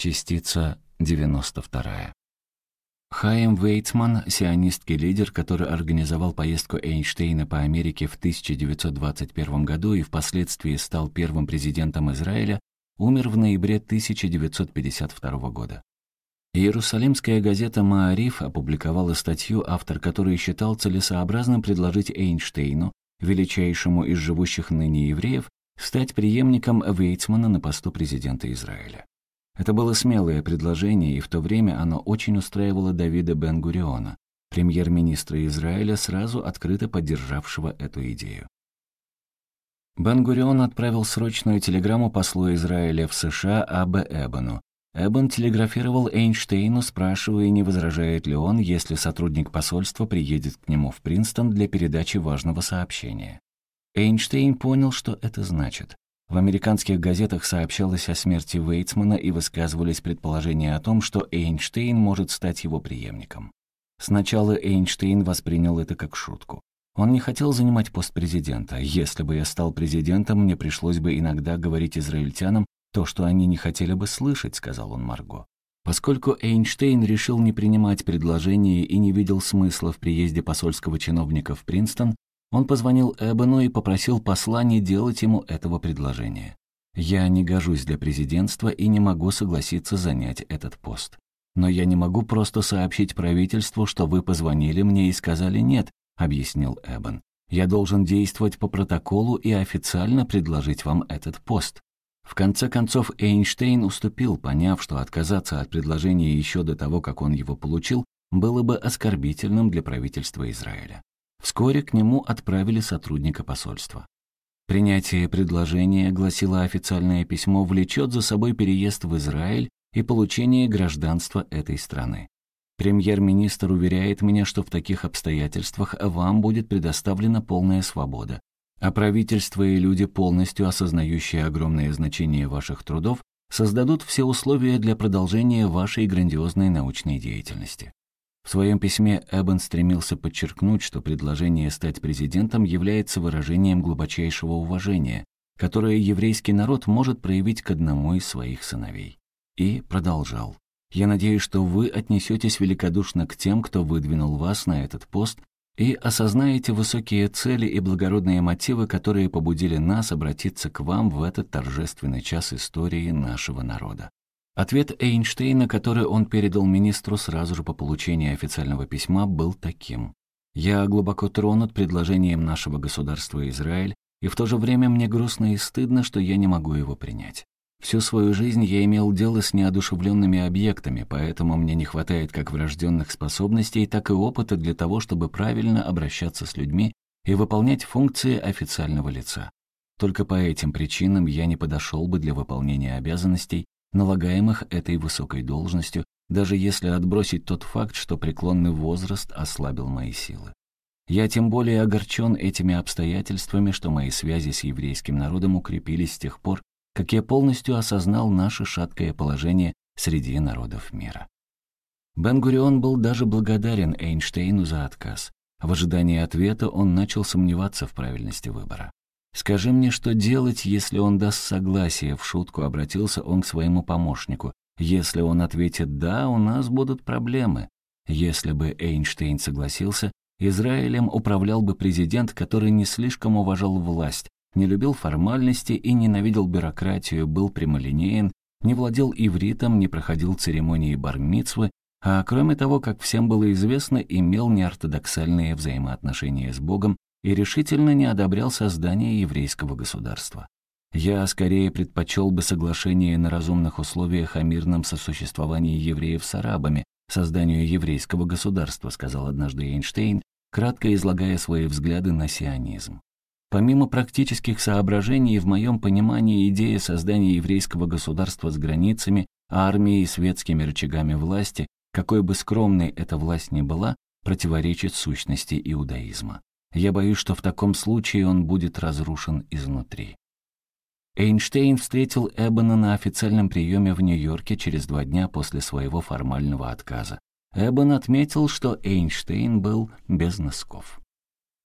Частица 92. Хайм Вейтсман, сионистский лидер, который организовал поездку Эйнштейна по Америке в 1921 году и впоследствии стал первым президентом Израиля, умер в ноябре 1952 года. Иерусалимская газета «Маариф» опубликовала статью, автор которой считал целесообразным предложить Эйнштейну, величайшему из живущих ныне евреев, стать преемником Вейцмана на посту президента Израиля. Это было смелое предложение, и в то время оно очень устраивало Давида Бен-Гуриона, премьер-министра Израиля, сразу открыто поддержавшего эту идею. Бен-Гурион отправил срочную телеграмму послу Израиля в США А.Б. Эбону. Эбон телеграфировал Эйнштейну, спрашивая, не возражает ли он, если сотрудник посольства приедет к нему в Принстон для передачи важного сообщения. Эйнштейн понял, что это значит. В американских газетах сообщалось о смерти Вейтсмана и высказывались предположения о том, что Эйнштейн может стать его преемником. Сначала Эйнштейн воспринял это как шутку. Он не хотел занимать пост президента. Если бы я стал президентом, мне пришлось бы иногда говорить израильтянам то, что они не хотели бы слышать, сказал он Марго. Поскольку Эйнштейн решил не принимать предложение и не видел смысла в приезде посольского чиновника в Принстон, он позвонил Эбону и попросил посла не делать ему этого предложения. «Я не гожусь для президентства и не могу согласиться занять этот пост. Но я не могу просто сообщить правительству, что вы позвонили мне и сказали «нет», — объяснил Эбон. «Я должен действовать по протоколу и официально предложить вам этот пост». В конце концов, Эйнштейн уступил, поняв, что отказаться от предложения еще до того, как он его получил, было бы оскорбительным для правительства Израиля. Вскоре к нему отправили сотрудника посольства. Принятие предложения, гласило официальное письмо, влечет за собой переезд в Израиль и получение гражданства этой страны. Премьер-министр уверяет меня, что в таких обстоятельствах вам будет предоставлена полная свобода, а правительство и люди, полностью осознающие огромное значение ваших трудов, создадут все условия для продолжения вашей грандиозной научной деятельности. В своем письме Эббен стремился подчеркнуть, что предложение стать президентом является выражением глубочайшего уважения, которое еврейский народ может проявить к одному из своих сыновей. И продолжал. «Я надеюсь, что вы отнесетесь великодушно к тем, кто выдвинул вас на этот пост, и осознаете высокие цели и благородные мотивы, которые побудили нас обратиться к вам в этот торжественный час истории нашего народа. Ответ Эйнштейна, который он передал министру сразу же по получении официального письма, был таким. «Я глубоко тронут предложением нашего государства Израиль, и в то же время мне грустно и стыдно, что я не могу его принять. Всю свою жизнь я имел дело с неодушевленными объектами, поэтому мне не хватает как врожденных способностей, так и опыта для того, чтобы правильно обращаться с людьми и выполнять функции официального лица. Только по этим причинам я не подошел бы для выполнения обязанностей, налагаемых этой высокой должностью, даже если отбросить тот факт, что преклонный возраст ослабил мои силы. Я тем более огорчен этими обстоятельствами, что мои связи с еврейским народом укрепились с тех пор, как я полностью осознал наше шаткое положение среди народов мира. Бен-Гурион был даже благодарен Эйнштейну за отказ. В ожидании ответа он начал сомневаться в правильности выбора. «Скажи мне, что делать, если он даст согласие?» В шутку обратился он к своему помощнику. «Если он ответит «да», у нас будут проблемы». Если бы Эйнштейн согласился, Израилем управлял бы президент, который не слишком уважал власть, не любил формальности и ненавидел бюрократию, был прямолинеен, не владел ивритом, не проходил церемонии бармицвы, а кроме того, как всем было известно, имел неортодоксальные взаимоотношения с Богом и решительно не одобрял создание еврейского государства. Я скорее предпочел бы соглашение на разумных условиях о мирном сосуществовании евреев с арабами, созданию еврейского государства, сказал однажды Эйнштейн, кратко излагая свои взгляды на сионизм. Помимо практических соображений, в моем понимании идея создания еврейского государства с границами, армией и светскими рычагами власти, какой бы скромной эта власть ни была, противоречит сущности иудаизма. Я боюсь, что в таком случае он будет разрушен изнутри. Эйнштейн встретил Эббона на официальном приеме в Нью-Йорке через два дня после своего формального отказа. Эббон отметил, что Эйнштейн был без носков.